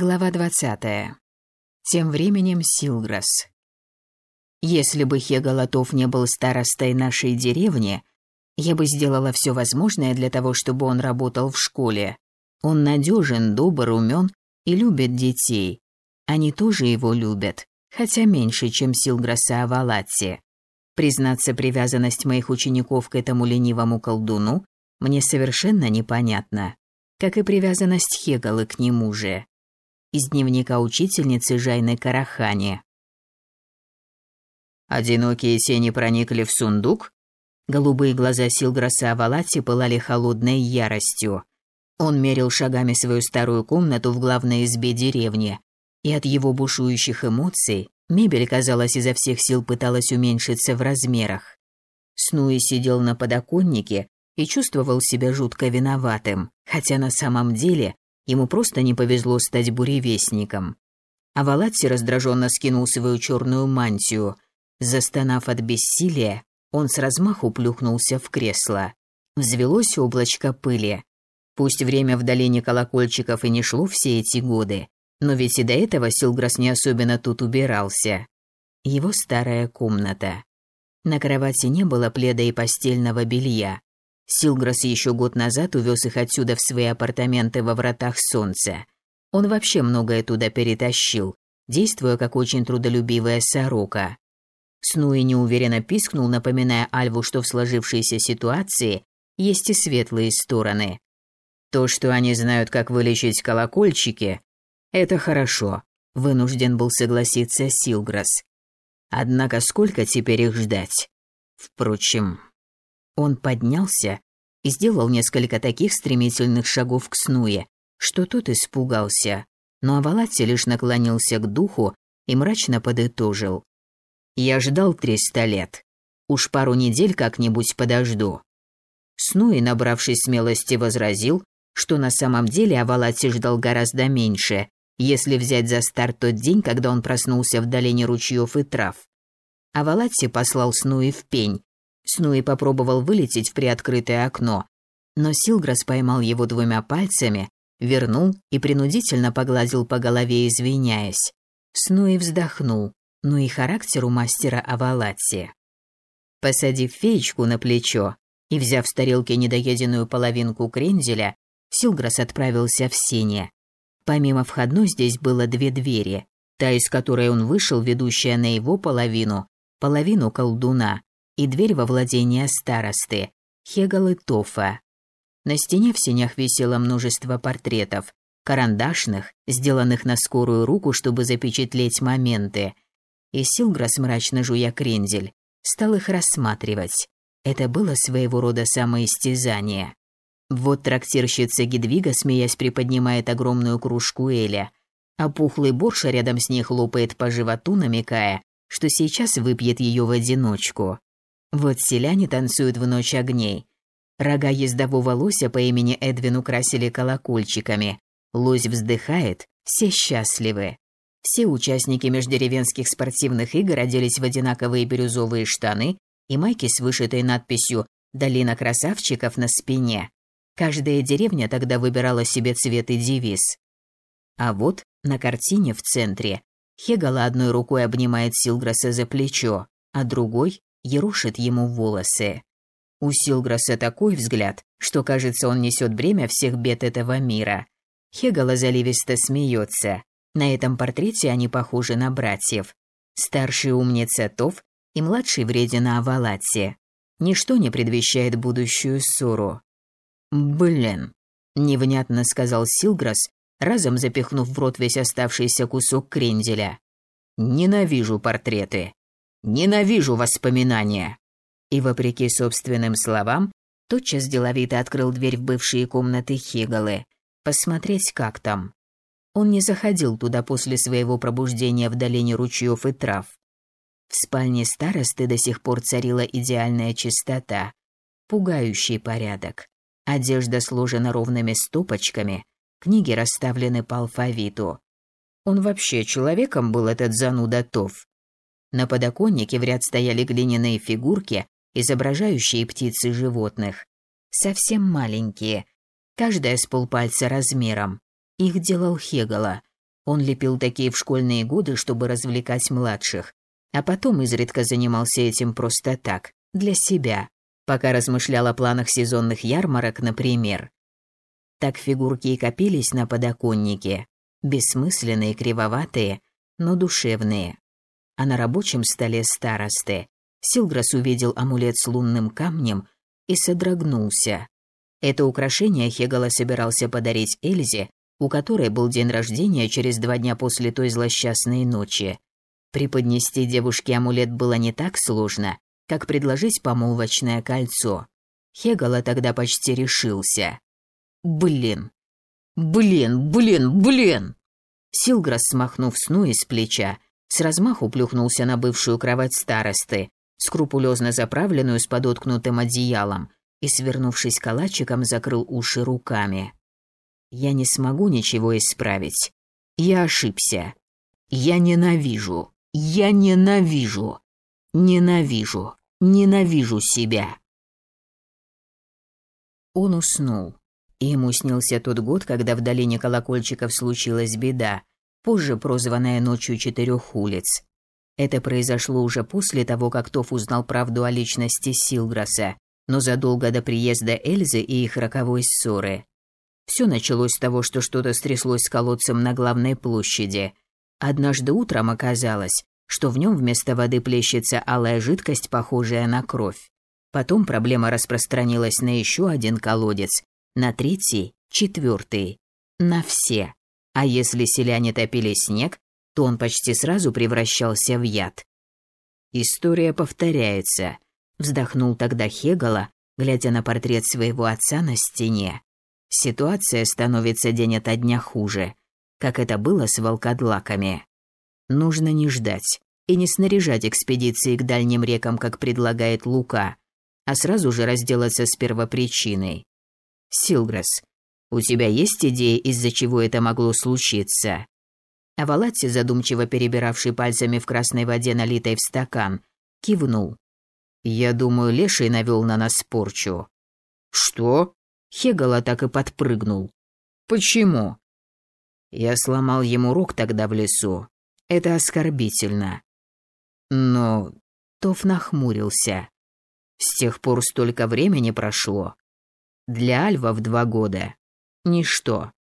Глава 20. Тем временем Силграс. Если бы Хеголотов не был старостой нашей деревни, я бы сделала все возможное для того, чтобы он работал в школе. Он надежен, добр, умен и любит детей. Они тоже его любят, хотя меньше, чем Силграса Авалатти. Признаться, привязанность моих учеников к этому ленивому колдуну мне совершенно непонятна, как и привязанность Хегалы к нему же из дневника учительницы Жайны Карахани. Одинокие тени проникли в сундук. Голубые глаза Силграса Авалати пылали холодной яростью. Он мерил шагами свою старую комнату в главной избе деревни, и от его бушующих эмоций мебель, казалось, изо всех сил пыталась уменьшиться в размерах. Снуи сидел на подоконнике и чувствовал себя жутко виноватым, хотя на самом деле Ему просто не повезло стать буревестником. А Валатти раздраженно скинул свою черную мантию. Застонав от бессилия, он с размаху плюхнулся в кресло. Взвелось облачко пыли. Пусть время в долине колокольчиков и не шло все эти годы, но ведь и до этого Силграс не особенно тут убирался. Его старая комната. На кровати не было пледа и постельного белья. Силграс еще год назад увез их отсюда в свои апартаменты во вратах солнца. Он вообще многое туда перетащил, действуя как очень трудолюбивая сорока. Снуи неуверенно пискнул, напоминая Альву, что в сложившейся ситуации есть и светлые стороны. То, что они знают, как вылечить колокольчики, это хорошо, вынужден был согласиться Силграс. Однако сколько теперь их ждать? Впрочем, он поднялся и сделал несколько таких стремительных шагов к Снуе, что тот испугался, но Авалатти лишь наклонился к духу и мрачно подытожил. «Я ждал триста лет. Уж пару недель как-нибудь подожду». Снуи, набравшись смелости, возразил, что на самом деле Авалатти ждал гораздо меньше, если взять за старт тот день, когда он проснулся в долине ручьев и трав. Авалатти послал Снуи в пень, Снуи попробовал вылететь в приоткрытое окно, но Силграс поймал его двумя пальцами, вернул и принудительно погладил по голове, извиняясь. Снуи вздохнул, ну и характер у мастера Авалатси. Посадив феечку на плечо и взяв с тарелки недоеденную половинку кренделя, Силграс отправился в сене. Помимо входной здесь было две двери, та, из которой он вышел, ведущая на его половину, половину колдуна, и дверь во владение старосты, Хегалы Тофа. На стене в сенях висело множество портретов, карандашных, сделанных на скорую руку, чтобы запечатлеть моменты. И Силграс, мрачно жуя крендель, стал их рассматривать. Это было своего рода самоистязание. Вот трактирщица Гедвига, смеясь, приподнимает огромную кружку Эля, а пухлый Борша рядом с ней хлопает по животу, намекая, что сейчас выпьет ее в одиночку. Вот селяне танцуют в ночь огней. Рога ездового лося по имени Эдвин украсили колокольчиками. Лось вздыхает, все счастливы. Все участники междеревенских спортивных игр оделись в одинаковые бирюзовые штаны и майки с вышитой надписью «Долина красавчиков» на спине. Каждая деревня тогда выбирала себе цвет и девиз. А вот на картине в центре Хегала одной рукой обнимает Силграса за плечо, а другой ерушит ему волосы. У Силграса такой взгляд, что кажется, он несет бремя всех бед этого мира. Хегала заливисто смеется. На этом портрете они похожи на братьев. Старший умница Тов и младший вредина Авалатси. Ничто не предвещает будущую ссору. «Блин», — невнятно сказал Силграс, разом запихнув в рот весь оставшийся кусок кренделя. «Ненавижу портреты. Ненавижу воспоминания. И вопреки собственным словам, тотчас деловито открыл дверь в бывшие комнаты Хигалы, посмотреть, как там. Он не заходил туда после своего пробуждения в долине ручьев и трав. В спальне старосты до сих пор царила идеальная чистота, пугающий порядок. Одежда сложена ровными стопочками, книги расставлены по алфавиту. Он вообще человеком был этот зануда Тов. На подоконнике в ряд стояли глиняные фигурки, изображающие птиц и животных. Совсем маленькие, каждая с полпальца размером. Их делал Хегала. Он лепил такие в школьные годы, чтобы развлекать младших, а потом изредка занимался этим просто так, для себя, пока размышлял о планах сезонных ярмарок, например. Так фигурки и копились на подоконнике, бессмысленные, кривоватые, но душевные. А на рабочем столе старосты Силграс увидел амулет с лунным камнем и содрогнулся. Это украшение Хегала собирался подарить Эльзе у которой был день рождения через два дня после той злосчастной ночи. Преподнести девушке амулет было не так сложно, как предложить помолвочное кольцо. Хегала тогда почти решился. Блин. Блин, блин, блин. Силграс, смахнув сну из плеча, с размаху плюхнулся на бывшую кровать старосты, скрупулезно заправленную с подоткнутым одеялом, и, свернувшись калачиком, закрыл уши руками. Я не смогу ничего исправить. Я ошибся. Я ненавижу. Я ненавижу. Ненавижу. Ненавижу себя. Он уснул. Ему снился тот год, когда в долине колокольчиков случилась беда, позже прозванная ночью четырех улиц. Это произошло уже после того, как Тоф узнал правду о личности Силграса, но задолго до приезда Эльзы и их роковой ссоры. Все началось с того, что что-то стряслось с колодцем на главной площади. Однажды утром оказалось, что в нем вместо воды плещется алая жидкость, похожая на кровь. Потом проблема распространилась на еще один колодец, на третий, четвертый, на все. А если селяне топили снег, то он почти сразу превращался в яд. История повторяется, вздохнул тогда Хегала, глядя на портрет своего отца на стене. Ситуация становится день ото дня хуже, как это было с волкодлаками. Нужно не ждать и не снаряжать экспедиции к дальним рекам, как предлагает Лука, а сразу же разделаться с первопричиной. Силграс, у тебя есть идея, из-за чего это могло случиться? А задумчиво перебиравший пальцами в красной воде, налитой в стакан, кивнул. «Я думаю, Леший навел на нас порчу». «Что?» Хегала так и подпрыгнул. «Почему?» Я сломал ему рог тогда в лесу. Это оскорбительно. Но Тоф нахмурился. С тех пор столько времени прошло. Для Альва в два года. Ничто.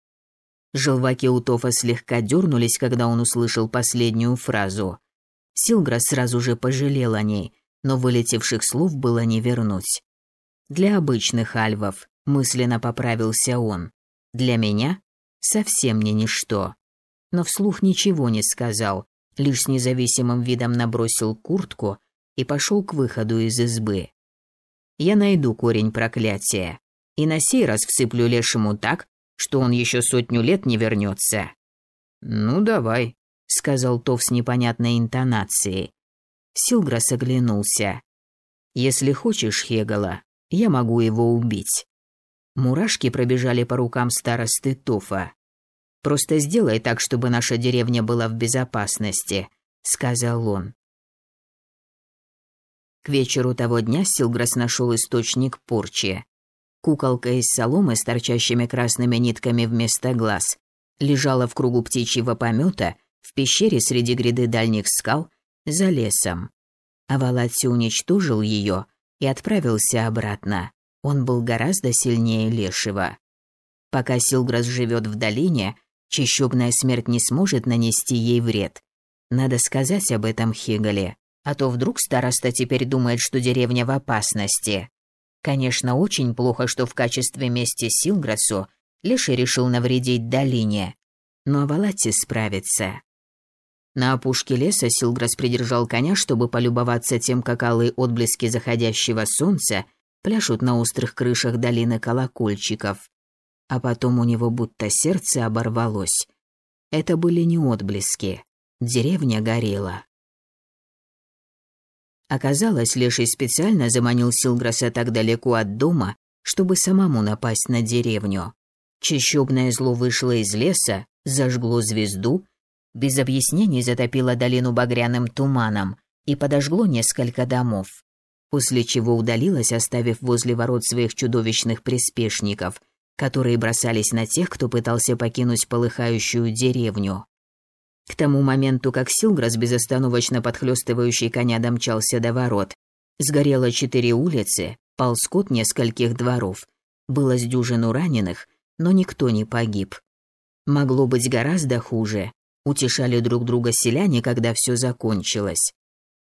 Желваки у Тофа слегка дернулись, когда он услышал последнюю фразу. Силграс сразу же пожалел о ней, но вылетевших слов было не вернуть. Для обычных альвов мысленно поправился он. Для меня совсем не ничто. Но вслух ничего не сказал, лишь с независимым видом набросил куртку и пошел к выходу из избы. Я найду корень проклятия и на сей раз всыплю лешему так, что он еще сотню лет не вернется. Ну давай, сказал Тов с непонятной интонацией. Силграс оглянулся. Если хочешь, Хегала, я могу его убить. Мурашки пробежали по рукам старосты Тофа. «Просто сделай так, чтобы наша деревня была в безопасности», — сказал он. К вечеру того дня Силграс нашел источник порчи. Куколка из соломы с торчащими красными нитками вместо глаз лежала в кругу птичьего помета в пещере среди гряды дальних скал за лесом. Авалатси уничтожил ее и отправился обратно. Он был гораздо сильнее Лешего. Пока Силграс живет в долине, чищубная смерть не сможет нанести ей вред. Надо сказать об этом Хигале, а то вдруг староста теперь думает, что деревня в опасности. Конечно, очень плохо, что в качестве мести Силграсу Леший решил навредить долине. Но Авалати справится. На опушке леса Силграс придержал коня, чтобы полюбоваться тем, как алые отблески заходящего солнца – пляшут на острых крышах долины колокольчиков. А потом у него будто сердце оборвалось. Это были не отблески. Деревня горела. Оказалось, Леший специально заманил Силграса так далеко от дома, чтобы самому напасть на деревню. Чищобное зло вышло из леса, зажгло звезду, без объяснений затопило долину багряным туманом и подожгло несколько домов после чего удалилась, оставив возле ворот своих чудовищных приспешников, которые бросались на тех, кто пытался покинуть полыхающую деревню. К тому моменту, как Силграс, безостановочно подхлёстывающий коня, домчался до ворот, сгорело четыре улицы, пал скот нескольких дворов, было с дюжину раненых, но никто не погиб. Могло быть гораздо хуже, утешали друг друга селяне, когда все закончилось.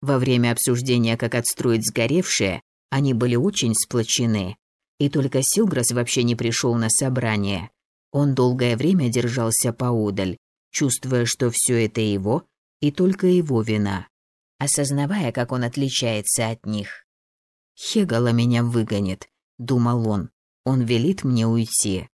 Во время обсуждения, как отстроить сгоревшее, они были очень сплочены. И только Силграс вообще не пришел на собрание. Он долгое время держался поодаль, чувствуя, что все это его и только его вина, осознавая, как он отличается от них. «Хегала меня выгонит», — думал он, — «он велит мне уйти».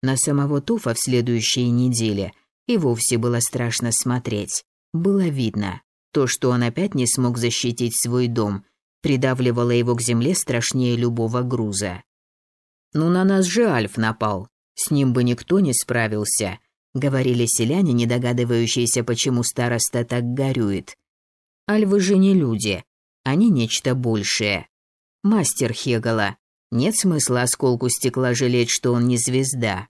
На самого Туфа в следующей неделе и вовсе было страшно смотреть. Было видно, то, что он опять не смог защитить свой дом, придавливало его к земле страшнее любого груза. «Ну на нас же Альф напал, с ним бы никто не справился», говорили селяне, не догадывающиеся, почему староста так горюет. Альвы же не люди, они нечто большее. Мастер Хегала. Нет смысла осколку стекла жалеть, что он не звезда.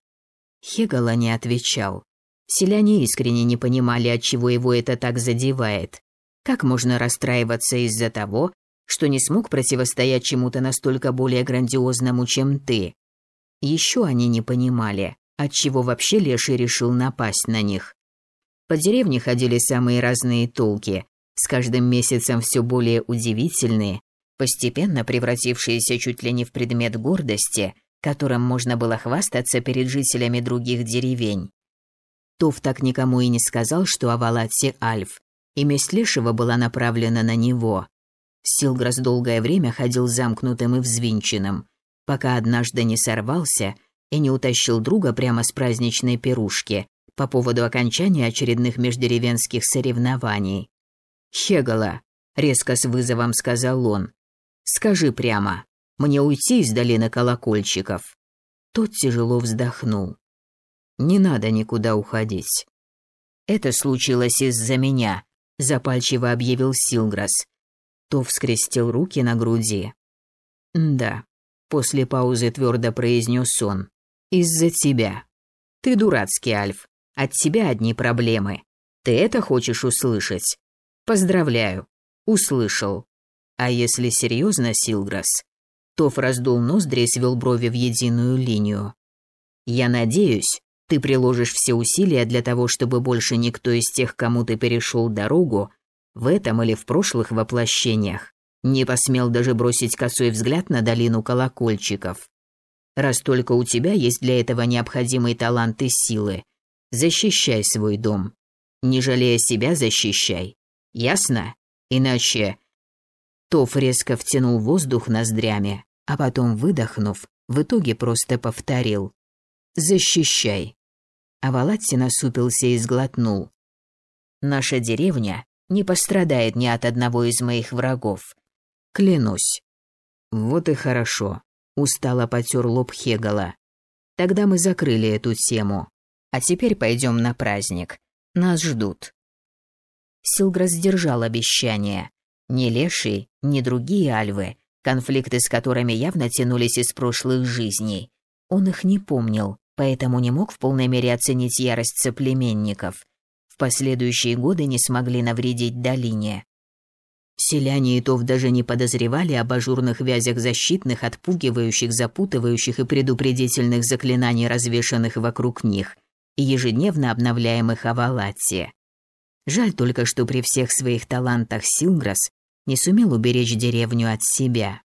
Хегала не отвечал. Селяне искренне не понимали, от чего его это так задевает. Как можно расстраиваться из-за того, что не смог противостоять чему-то настолько более грандиозному, чем ты? Еще они не понимали, отчего вообще Леший решил напасть на них. По деревне ходили самые разные толки, с каждым месяцем все более удивительные, постепенно превратившиеся чуть ли не в предмет гордости, которым можно было хвастаться перед жителями других деревень. Тов так никому и не сказал, что Авалатси Альф, и месть Лешего была направлена на него. Силграс долгое время ходил замкнутым и взвинченным, пока однажды не сорвался – и не утащил друга прямо с праздничной пирушки по поводу окончания очередных междеревенских соревнований. «Хегала», — резко с вызовом сказал он, — «скажи прямо, мне уйти из долины колокольчиков?» Тот тяжело вздохнул. «Не надо никуда уходить». «Это случилось из-за меня», — запальчиво объявил Силграс. То вскрестил руки на груди. «Да», — после паузы твердо произнес он. Из-за тебя. Ты дурацкий, Альф. От тебя одни проблемы. Ты это хочешь услышать? Поздравляю. Услышал. А если серьезно, Силграс? Тоф раздул ноздри и свел брови в единую линию. Я надеюсь, ты приложишь все усилия для того, чтобы больше никто из тех, кому ты перешел дорогу, в этом или в прошлых воплощениях, не посмел даже бросить косой взгляд на долину колокольчиков раз только у тебя есть для этого необходимый талант и силы. Защищай свой дом. Не жалея себя, защищай. Ясно? Иначе...» Тоф резко втянул воздух ноздрями, а потом, выдохнув, в итоге просто повторил. «Защищай». А Валатти насупился и сглотнул. «Наша деревня не пострадает ни от одного из моих врагов. Клянусь». «Вот и хорошо», Устало потер лоб Хегала. Тогда мы закрыли эту тему. А теперь пойдем на праздник. Нас ждут. Силграс сдержал обещание. Ни Леший, ни другие альвы, конфликты с которыми явно тянулись из прошлых жизней. Он их не помнил, поэтому не мог в полной мере оценить ярость соплеменников. В последующие годы не смогли навредить долине. Селяне и Тов даже не подозревали об ажурных вязях защитных, отпугивающих, запутывающих и предупредительных заклинаний, развешанных вокруг них, и ежедневно обновляемых Авалатсе. Жаль только, что при всех своих талантах Силграс не сумел уберечь деревню от себя.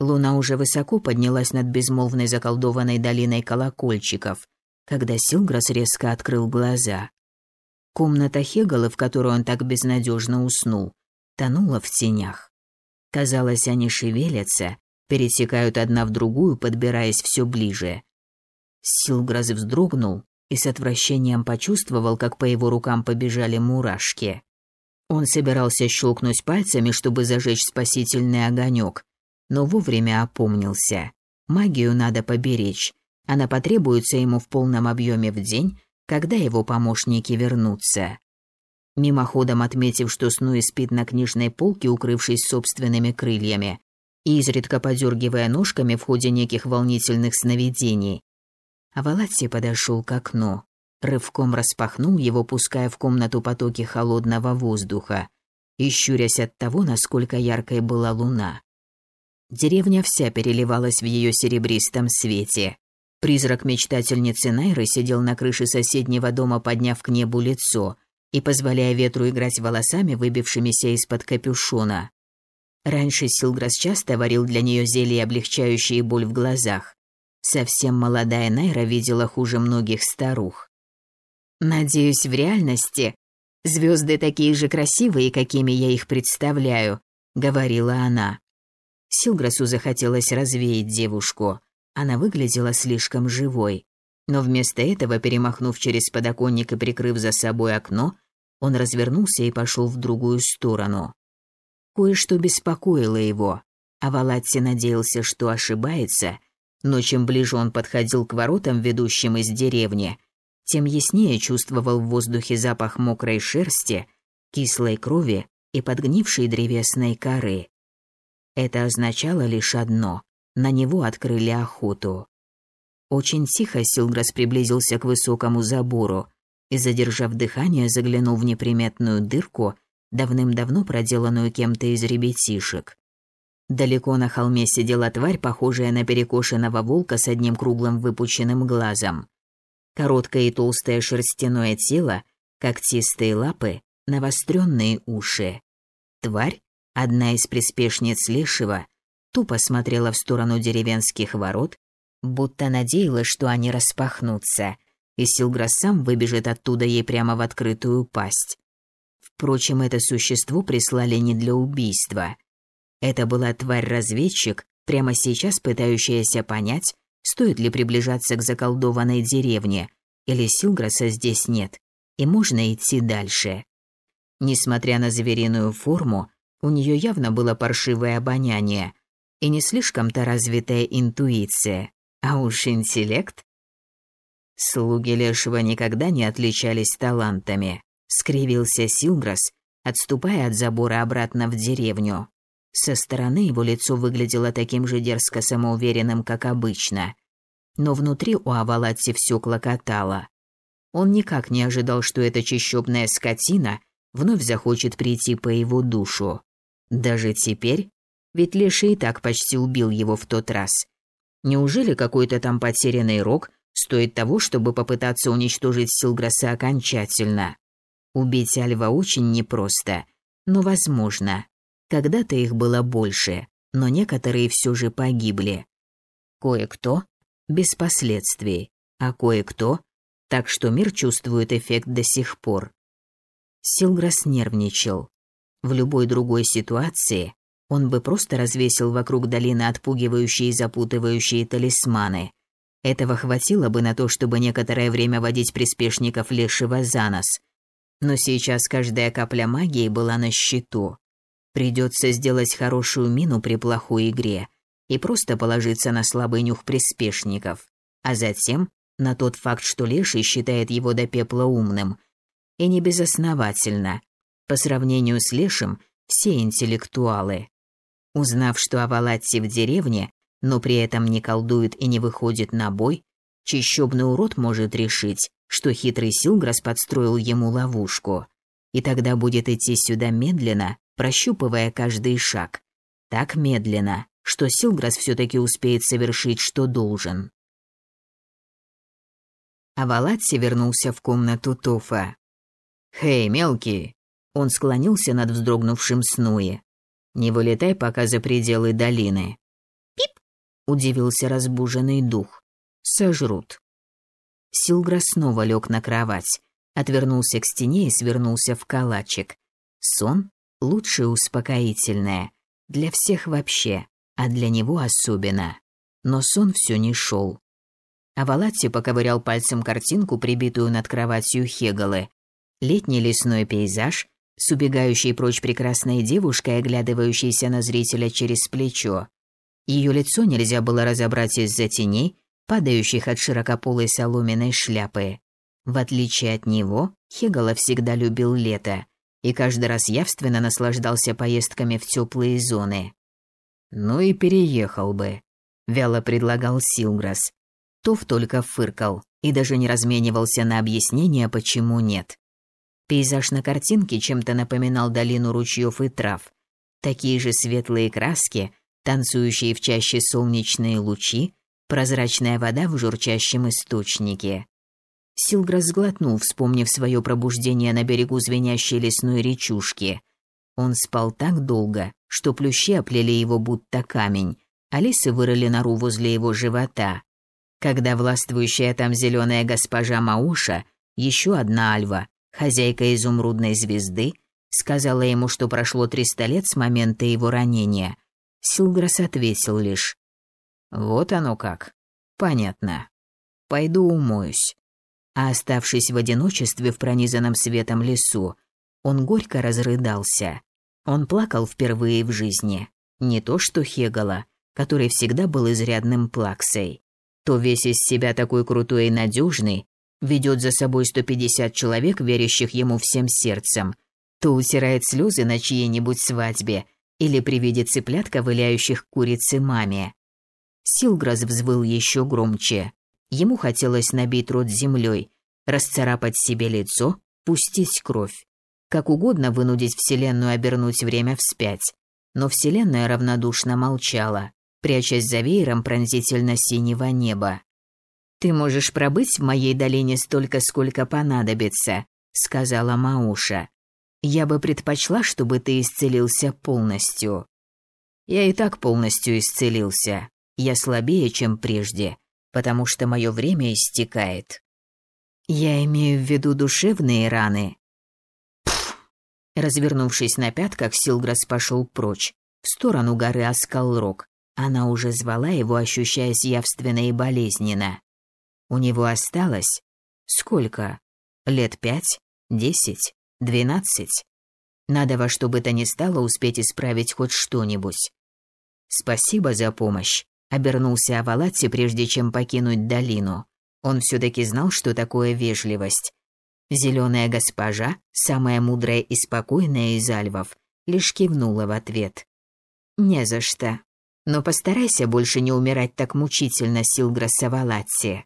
Луна уже высоко поднялась над безмолвной заколдованной долиной колокольчиков, когда Силграс резко открыл глаза. Комната Хегала, в которой он так безнадежно уснул, тонула в тенях. Казалось, они шевелятся, пересекают одна в другую, подбираясь все ближе. Силграз вздрогнул и с отвращением почувствовал, как по его рукам побежали мурашки. Он собирался щелкнуть пальцами, чтобы зажечь спасительный огонек, но вовремя опомнился. Магию надо поберечь. Она потребуется ему в полном объеме в день, когда его помощники вернутся. Мимоходом отметив, что Снуи спит на книжной полке, укрывшись собственными крыльями, и изредка подергивая ножками в ходе неких волнительных сновидений, Авалатси подошел к окну. рывком распахнул его, пуская в комнату потоки холодного воздуха и щурясь от того, насколько яркой была луна. Деревня вся переливалась в ее серебристом свете. Призрак мечтательницы Найры сидел на крыше соседнего дома, подняв к небу лицо и позволяя ветру играть волосами, выбившимися из-под капюшона. Раньше Силграс часто варил для нее зелья, облегчающие боль в глазах. Совсем молодая Найра видела хуже многих старух. «Надеюсь, в реальности звезды такие же красивые, какими я их представляю», — говорила она. Силграсу захотелось развеять девушку. Она выглядела слишком живой. Но вместо этого, перемахнув через подоконник и прикрыв за собой окно, он развернулся и пошел в другую сторону. Кое-что беспокоило его, а Валатти надеялся, что ошибается, но чем ближе он подходил к воротам, ведущим из деревни, тем яснее чувствовал в воздухе запах мокрой шерсти, кислой крови и подгнившей древесной коры. Это означало лишь одно – на него открыли охоту. Очень тихо Силграс приблизился к высокому забору и, задержав дыхание, заглянул в неприметную дырку, давным-давно проделанную кем-то из ребятишек. Далеко на холме сидела тварь, похожая на перекошенного волка с одним круглым выпученным глазом. Короткое и толстое шерстяное тело, когтистые лапы, навостренные уши. Тварь Одна из приспешниц Лешего тупо смотрела в сторону деревенских ворот, будто надеялась, что они распахнутся, и Силгра сам выбежит оттуда ей прямо в открытую пасть. Впрочем, это существо прислали не для убийства. Это была тварь-разведчик, прямо сейчас пытающаяся понять, стоит ли приближаться к заколдованной деревне, или Силграса здесь нет, и можно идти дальше. Несмотря на звериную форму, у нее явно было паршивое обоняние и не слишком-то развитая интуиция, а уж интеллект. Слуги Лешего никогда не отличались талантами, скривился Силграс, отступая от забора обратно в деревню. Со стороны его лицо выглядело таким же дерзко самоуверенным, как обычно. Но внутри у Авалатти все клокотало. Он никак не ожидал, что эта чищобная скотина вновь захочет прийти по его душу. Даже теперь? Ведь Леша и так почти убил его в тот раз. Неужели какой-то там потерянный рог стоит того, чтобы попытаться уничтожить Силграса окончательно? Убить Альва очень непросто, но возможно. Когда-то их было больше, но некоторые все же погибли. Кое-кто без последствий, а кое-кто так, что мир чувствует эффект до сих пор. Силграс нервничал. В любой другой ситуации он бы просто развесил вокруг долины отпугивающие и запутывающие талисманы. Этого хватило бы на то, чтобы некоторое время водить приспешников лешего за нос. Но сейчас каждая капля магии была на счету. Придется сделать хорошую мину при плохой игре и просто положиться на слабый нюх приспешников, а затем на тот факт, что Леший считает его до пепла умным. И не безосновательно. По сравнению с Лешем, все интеллектуалы. Узнав, что Авалатти в деревне, но при этом не колдует и не выходит на бой, чищобный урод может решить, что хитрый Силграс подстроил ему ловушку, и тогда будет идти сюда медленно, прощупывая каждый шаг. Так медленно, что Силграс все-таки успеет совершить, что должен. Авалатти вернулся в комнату Тофа. «Хей, мелкий, он склонился над вздрогнувшим Снуи. «Не вылетай пока за пределы долины». «Пип!» – удивился разбуженный дух. «Сожрут». Силгра снова лег на кровать, отвернулся к стене и свернулся в калачик. Сон – лучшее успокоительное. Для всех вообще, а для него особенно. Но сон все не шел. Авалатти поковырял пальцем картинку, прибитую над кроватью Хегалы. Летний лесной пейзаж, с убегающей прочь прекрасной девушкой, оглядывающейся на зрителя через плечо. Ее лицо нельзя было разобрать из-за теней, падающих от широкополой соломенной шляпы. В отличие от него, Хегала всегда любил лето и каждый раз явственно наслаждался поездками в теплые зоны. «Ну и переехал бы», — вяло предлагал Силграс. Туф только фыркал и даже не разменивался на объяснение, почему нет. Пейзаж на картинке чем-то напоминал долину ручьев и трав. Такие же светлые краски, танцующие в чаще солнечные лучи, прозрачная вода в журчащем источнике. Силграс сглотнул, вспомнив свое пробуждение на берегу звенящей лесной речушки. Он спал так долго, что плющи оплели его будто камень, а лисы вырыли нору возле его живота. Когда властвующая там зеленая госпожа Мауша, еще одна альва, хозяйка изумрудной звезды, сказала ему, что прошло триста лет с момента его ранения, Силграс ответил лишь «Вот оно как. Понятно. Пойду умоюсь» а оставшись в одиночестве в пронизанном светом лесу, он горько разрыдался. Он плакал впервые в жизни. Не то что Хегала, который всегда был изрядным плаксой. То весь из себя такой крутой и надежный, ведет за собой 150 человек, верящих ему всем сердцем, то утирает слезы на чьей-нибудь свадьбе или при виде цыплят, ковыляющих курицы маме. Силграс взвыл еще громче. Ему хотелось набить рот землей, расцарапать себе лицо, пустить кровь. Как угодно вынудить Вселенную обернуть время вспять. Но Вселенная равнодушно молчала, прячась за веером пронзительно-синего неба. «Ты можешь пробыть в моей долине столько, сколько понадобится», — сказала Мауша. «Я бы предпочла, чтобы ты исцелился полностью». «Я и так полностью исцелился. Я слабее, чем прежде, потому что мое время истекает. Я имею в виду душевные раны. Развернувшись на пятках, Силграс пошел прочь, в сторону горы Аскалрок. Она уже звала его, ощущаясь явственно и болезненно. У него осталось... Сколько? Лет пять? Десять? Двенадцать? Надо во что бы то ни стало успеть исправить хоть что-нибудь. Спасибо за помощь обернулся Авалатти, прежде чем покинуть долину. Он все-таки знал, что такое вежливость. Зеленая госпожа, самая мудрая и спокойная из альвов, лишь кивнула в ответ. «Не за что. Но постарайся больше не умирать так мучительно, Силграс Авалатти».